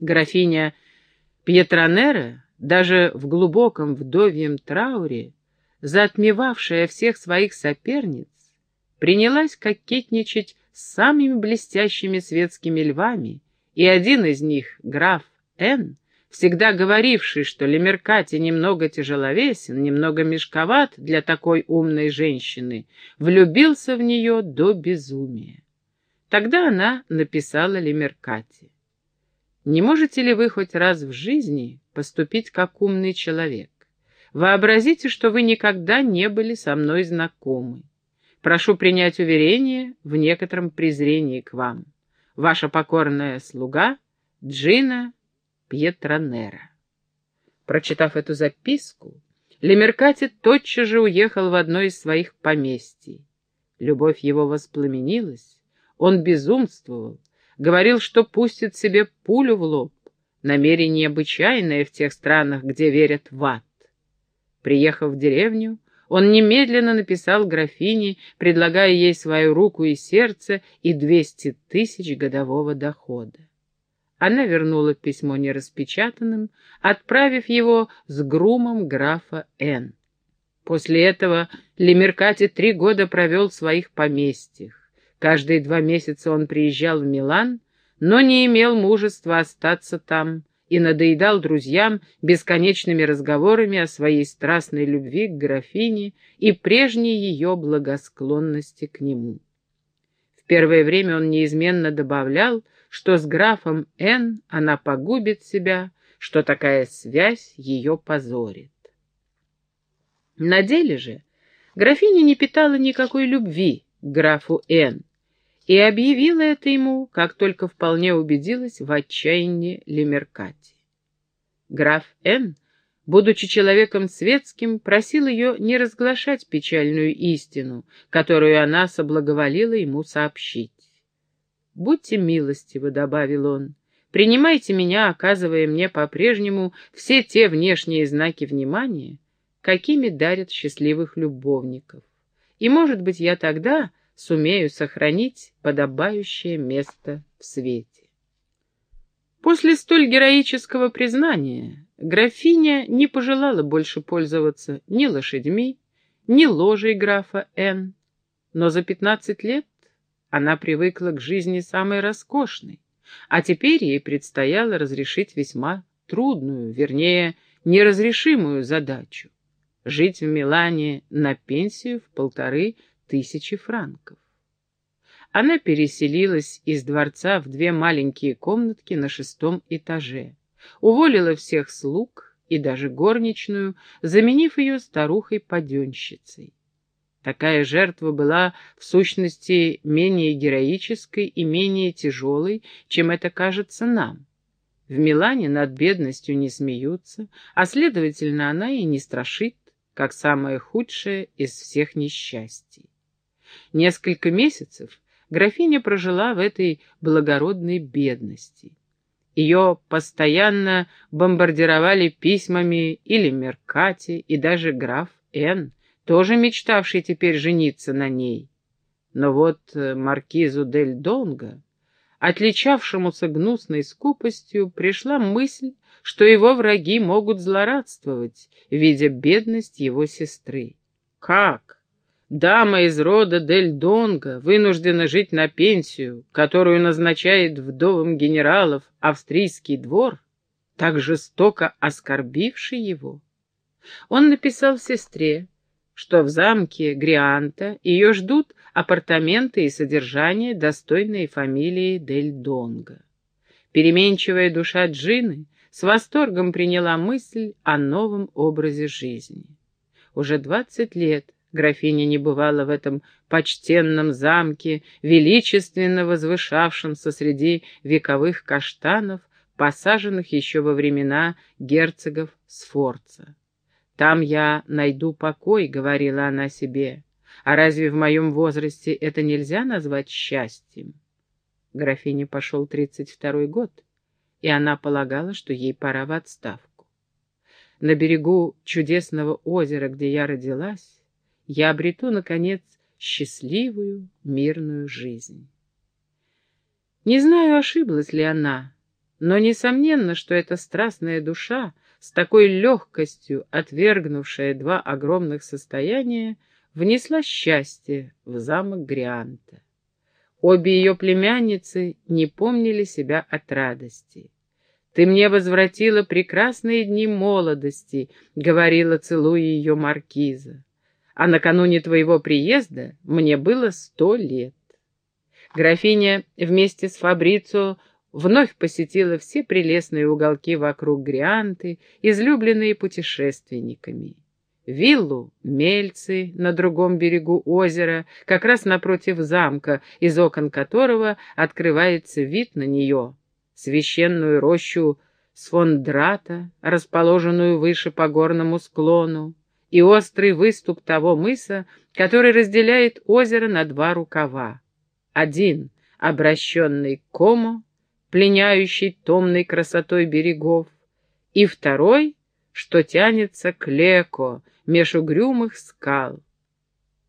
Графиня Пьетронера, даже в глубоком вдовьем трауре, затмевавшая всех своих соперниц, принялась кокетничать с самыми блестящими светскими львами, и один из них, граф Н., всегда говоривший, что Лемеркати немного тяжеловесен, немного мешковат для такой умной женщины, влюбился в нее до безумия. Тогда она написала Лемеркати. «Не можете ли вы хоть раз в жизни поступить как умный человек? Вообразите, что вы никогда не были со мной знакомы. Прошу принять уверение в некотором презрении к вам. Ваша покорная слуга Джина Пьетронера. Прочитав эту записку, Лемеркати тотчас же уехал в одно из своих поместий. Любовь его воспламенилась, он безумствовал, говорил, что пустит себе пулю в лоб, намерение обычайное в тех странах, где верят в ад. Приехав в деревню, он немедленно написал графине, предлагая ей свою руку и сердце и двести тысяч годового дохода. Она вернула письмо нераспечатанным, отправив его с грумом графа Н. После этого Лемеркати три года провел в своих поместьях. Каждые два месяца он приезжал в Милан, но не имел мужества остаться там и надоедал друзьям бесконечными разговорами о своей страстной любви к графине и прежней ее благосклонности к нему. В первое время он неизменно добавлял, что с графом Н она погубит себя, что такая связь ее позорит. На деле же графиня не питала никакой любви к графу Н и объявила это ему, как только вполне убедилась в отчаянии Лемеркати. Граф Н, будучи человеком светским, просил ее не разглашать печальную истину, которую она соблаговолила ему сообщить. «Будьте милостивы», — добавил он, — «принимайте меня, оказывая мне по-прежнему все те внешние знаки внимания, какими дарят счастливых любовников. И, может быть, я тогда сумею сохранить подобающее место в свете». После столь героического признания графиня не пожелала больше пользоваться ни лошадьми, ни ложей графа Н. Но за пятнадцать лет она привыкла к жизни самой роскошной, а теперь ей предстояло разрешить весьма трудную, вернее, неразрешимую задачу — жить в Милане на пенсию в полторы тысячи франков. Она переселилась из дворца в две маленькие комнатки на шестом этаже, уволила всех слуг и даже горничную, заменив ее старухой-паденщицей. Такая жертва была, в сущности, менее героической и менее тяжелой, чем это кажется нам. В Милане над бедностью не смеются, а, следовательно, она и не страшит, как самое худшее из всех несчастий. Несколько месяцев графиня прожила в этой благородной бедности. Ее постоянно бомбардировали письмами или Меркати, и даже граф Н., тоже мечтавший теперь жениться на ней. Но вот э, маркизу Дель Донго, отличавшемуся гнусной скупостью, пришла мысль, что его враги могут злорадствовать, видя бедность его сестры. Как? Дама из рода Дель Донго вынуждена жить на пенсию, которую назначает вдовам генералов австрийский двор, так жестоко оскорбивший его. Он написал сестре, что в замке Грианта ее ждут апартаменты и содержание, достойные фамилии Дель Донго. Переменчивая душа Джины с восторгом приняла мысль о новом образе жизни. Уже двадцать лет графиня не бывала в этом почтенном замке, величественно возвышавшемся среди вековых каштанов, посаженных еще во времена герцогов Сфорца. «Там я найду покой», — говорила она себе. «А разве в моем возрасте это нельзя назвать счастьем?» Графине пошел тридцать второй год, и она полагала, что ей пора в отставку. На берегу чудесного озера, где я родилась, я обрету, наконец, счастливую, мирную жизнь. Не знаю, ошиблась ли она, Но несомненно, что эта страстная душа, с такой легкостью отвергнувшая два огромных состояния, внесла счастье в замок Грианта. Обе ее племянницы не помнили себя от радости. «Ты мне возвратила прекрасные дни молодости», — говорила, целуя ее маркиза. «А накануне твоего приезда мне было сто лет». Графиня вместе с Фабрицо вновь посетила все прелестные уголки вокруг Грианты, излюбленные путешественниками. Виллу Мельцы на другом берегу озера, как раз напротив замка, из окон которого открывается вид на нее, священную рощу Сфондрата, расположенную выше по горному склону, и острый выступ того мыса, который разделяет озеро на два рукава. Один, обращенный к Комо, пленяющий томной красотой берегов, и второй, что тянется к Леко, меж угрюмых скал.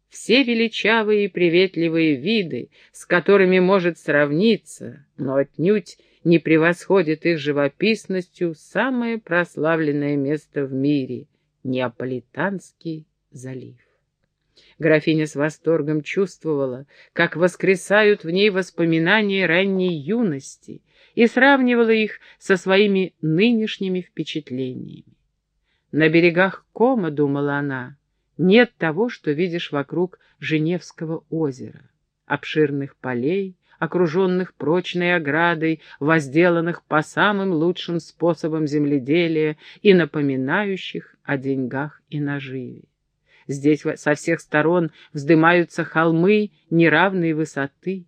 Все величавые и приветливые виды, с которыми может сравниться, но отнюдь не превосходит их живописностью самое прославленное место в мире — Неаполитанский залив. Графиня с восторгом чувствовала, как воскресают в ней воспоминания ранней юности и сравнивала их со своими нынешними впечатлениями. На берегах Кома, думала она, нет того, что видишь вокруг Женевского озера, обширных полей, окруженных прочной оградой, возделанных по самым лучшим способам земледелия и напоминающих о деньгах и наживе. Здесь со всех сторон вздымаются холмы неравной высоты.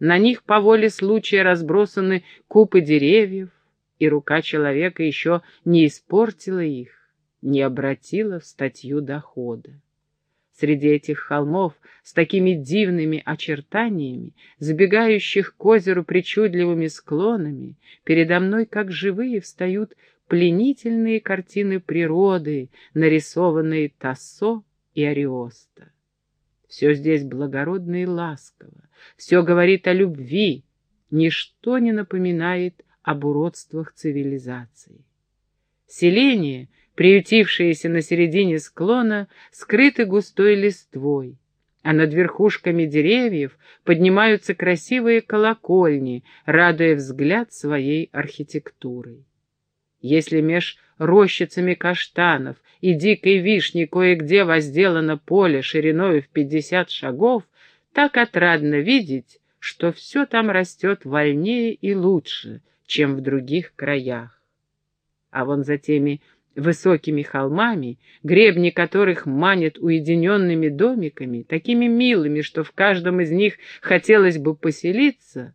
На них по воле случая разбросаны купы деревьев, и рука человека еще не испортила их не обратила в статью дохода. Среди этих холмов с такими дивными очертаниями, забегающих к озеру причудливыми склонами, передо мной, как живые, встают пленительные картины природы, нарисованные Тассо и Ариоста. Все здесь благородно и ласково, все говорит о любви, ничто не напоминает об уродствах цивилизации. Селение — приютившиеся на середине склона, скрыты густой листвой, а над верхушками деревьев поднимаются красивые колокольни, радуя взгляд своей архитектурой. Если меж рощицами каштанов и дикой вишни кое-где возделано поле шириною в пятьдесят шагов, так отрадно видеть, что все там растет вольнее и лучше, чем в других краях. А вон за теми высокими холмами, гребни которых манят уединенными домиками, такими милыми, что в каждом из них хотелось бы поселиться,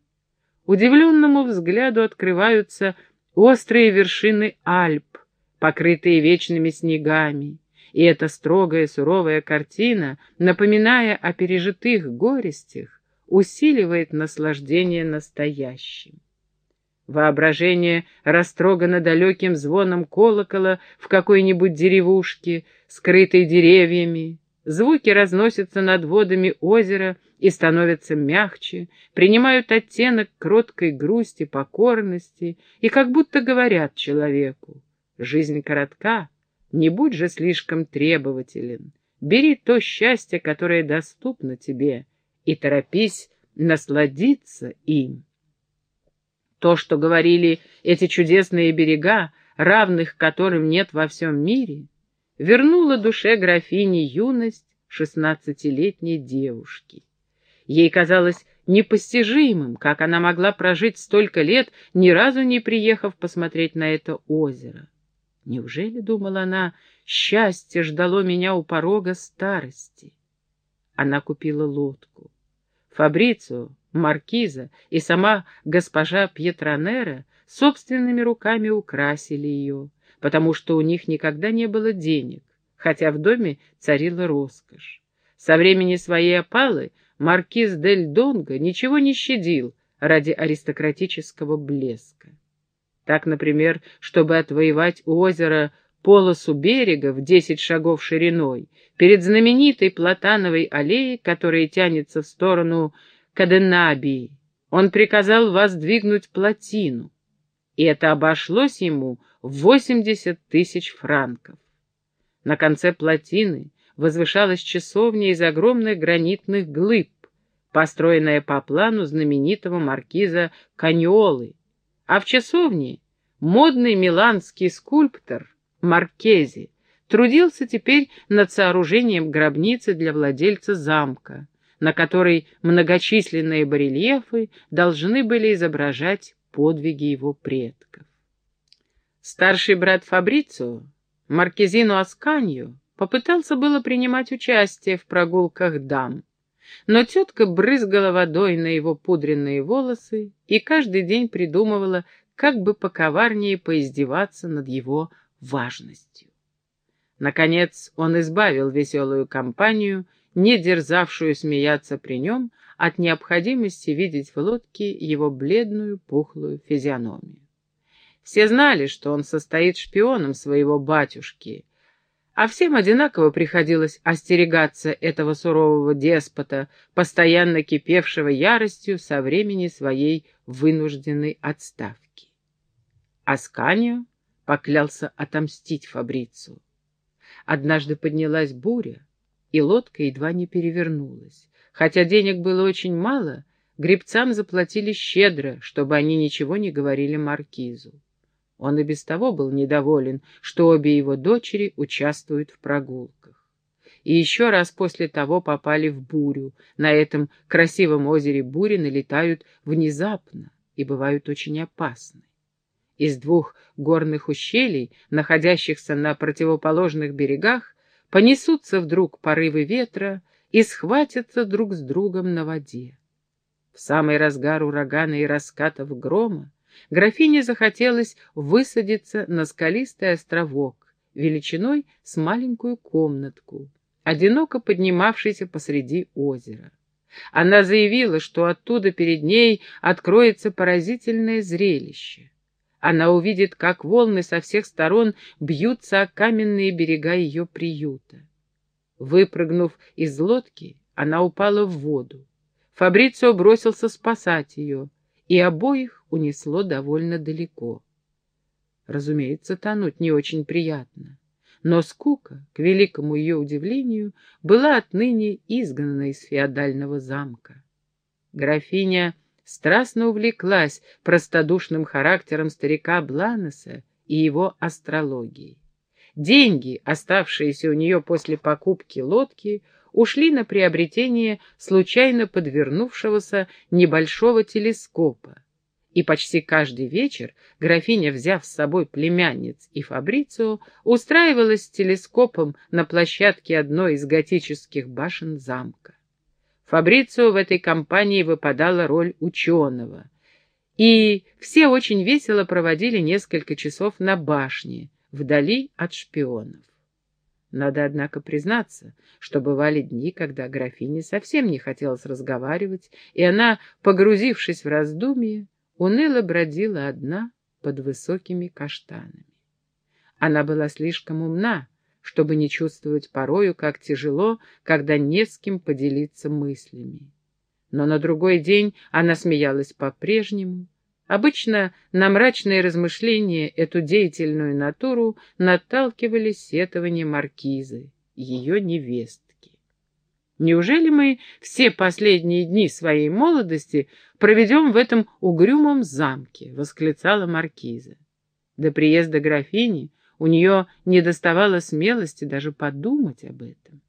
удивленному взгляду открываются острые вершины Альп, покрытые вечными снегами, и эта строгая суровая картина, напоминая о пережитых горестях, усиливает наслаждение настоящим. Воображение растрогано далеким звоном колокола в какой-нибудь деревушке, скрытой деревьями. Звуки разносятся над водами озера и становятся мягче, принимают оттенок кроткой грусти, покорности и как будто говорят человеку. Жизнь коротка, не будь же слишком требователен. Бери то счастье, которое доступно тебе, и торопись насладиться им. То, что говорили эти чудесные берега, равных которым нет во всем мире, вернуло душе графини юность шестнадцатилетней девушки. Ей казалось непостижимым, как она могла прожить столько лет, ни разу не приехав посмотреть на это озеро. Неужели, думала она, счастье ждало меня у порога старости? Она купила лодку. Фабрицио, маркиза и сама госпожа Пьетронера собственными руками украсили ее, потому что у них никогда не было денег, хотя в доме царила роскошь. Со времени своей опалы маркиз Дель Донго ничего не щадил ради аристократического блеска. Так, например, чтобы отвоевать у озера полосу берега в десять шагов шириной, перед знаменитой платановой аллеей, которая тянется в сторону Каденабии, он приказал воздвигнуть плотину. и это обошлось ему в 80 тысяч франков. На конце плотины возвышалась часовня из огромных гранитных глыб, построенная по плану знаменитого маркиза Каньолы, а в часовне модный миланский скульптор Маркези трудился теперь над сооружением гробницы для владельца замка, на которой многочисленные барельефы должны были изображать подвиги его предков. Старший брат Фабрицио, Маркизино Асканью, попытался было принимать участие в прогулках дам, но тетка брызгала водой на его пудренные волосы и каждый день придумывала, как бы поковарнее поиздеваться над его важностью. Наконец он избавил веселую компанию, не дерзавшую смеяться при нем, от необходимости видеть в лодке его бледную пухлую физиономию. Все знали, что он состоит шпионом своего батюшки, а всем одинаково приходилось остерегаться этого сурового деспота, постоянно кипевшего яростью со времени своей вынужденной отставки. Асканио поклялся отомстить Фабрицу. Однажды поднялась буря, и лодка едва не перевернулась. Хотя денег было очень мало, гребцам заплатили щедро, чтобы они ничего не говорили маркизу. Он и без того был недоволен, что обе его дочери участвуют в прогулках. И еще раз после того попали в бурю. На этом красивом озере бури налетают внезапно и бывают очень опасны. Из двух горных ущелий, находящихся на противоположных берегах, понесутся вдруг порывы ветра и схватятся друг с другом на воде. В самый разгар урагана и раскатов грома графине захотелось высадиться на скалистый островок, величиной с маленькую комнатку, одиноко поднимавшийся посреди озера. Она заявила, что оттуда перед ней откроется поразительное зрелище. Она увидит, как волны со всех сторон бьются о каменные берега ее приюта. Выпрыгнув из лодки, она упала в воду. Фабрицио бросился спасать ее, и обоих унесло довольно далеко. Разумеется, тонуть не очень приятно, но скука, к великому ее удивлению, была отныне изгнана из феодального замка. Графиня страстно увлеклась простодушным характером старика Бланеса и его астрологией. Деньги, оставшиеся у нее после покупки лодки, ушли на приобретение случайно подвернувшегося небольшого телескопа, и почти каждый вечер графиня, взяв с собой племянниц и Фабрицио, устраивалась с телескопом на площадке одной из готических башен замка. Фабрицио в этой компании выпадала роль ученого, и все очень весело проводили несколько часов на башне, вдали от шпионов. Надо, однако, признаться, что бывали дни, когда графине совсем не хотелось разговаривать, и она, погрузившись в раздумье, уныло бродила одна под высокими каштанами. Она была слишком умна, чтобы не чувствовать порою, как тяжело, когда не с кем поделиться мыслями. Но на другой день она смеялась по-прежнему, Обычно на мрачные размышления эту деятельную натуру наталкивали сетования маркизы, ее невестки. Неужели мы все последние дни своей молодости проведем в этом угрюмом замке? — восклицала маркиза. До приезда графини у нее не доставало смелости даже подумать об этом.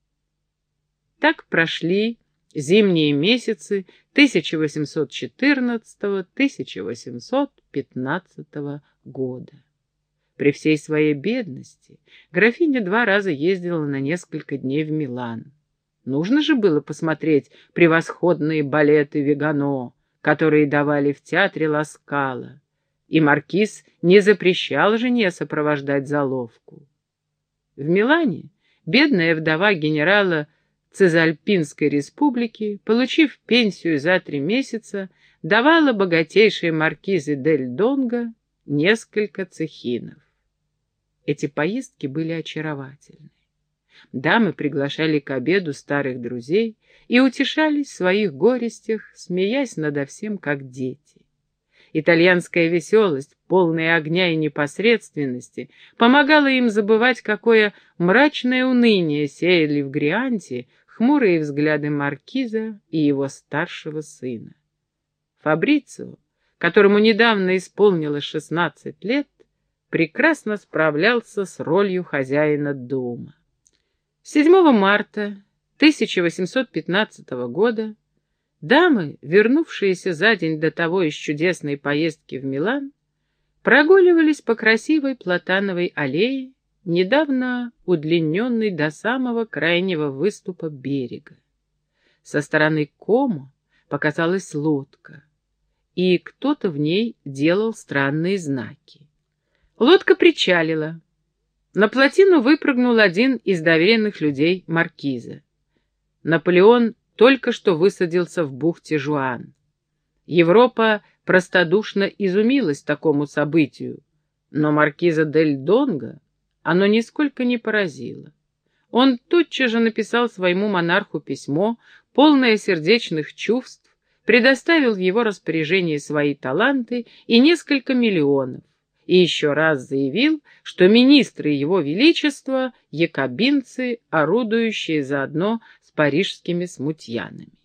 Так прошли Зимние месяцы 1814-1815 года. При всей своей бедности графиня два раза ездила на несколько дней в Милан. Нужно же было посмотреть превосходные балеты Вегано, которые давали в театре Ласкала, и маркиз не запрещал жене сопровождать заловку. В Милане бедная вдова генерала Цезальпинской республики, получив пенсию за три месяца, давала богатейшей маркизе Дель Донго несколько цехинов. Эти поездки были очаровательны. Дамы приглашали к обеду старых друзей и утешались в своих горестях, смеясь надо всем, как дети. Итальянская веселость, полная огня и непосредственности, помогала им забывать, какое мрачное уныние сеяли в Грианте хмурые взгляды маркиза и его старшего сына. Фабрицио, которому недавно исполнилось шестнадцать лет, прекрасно справлялся с ролью хозяина дома. 7 марта 1815 года дамы, вернувшиеся за день до того из чудесной поездки в Милан, прогуливались по красивой платановой аллее, недавно удлиненной до самого крайнего выступа берега. Со стороны Комо показалась лодка, и кто-то в ней делал странные знаки. Лодка причалила. На плотину выпрыгнул один из доверенных людей маркиза. Наполеон только что высадился в бухте Жуан. Европа простодушно изумилась такому событию, но маркиза Дель Донго оно нисколько не поразило. Он тотчас же написал своему монарху письмо, полное сердечных чувств, предоставил в его распоряжение свои таланты и несколько миллионов, и еще раз заявил, что министры Его Величества — якобинцы, орудующие заодно парижскими смутьянами.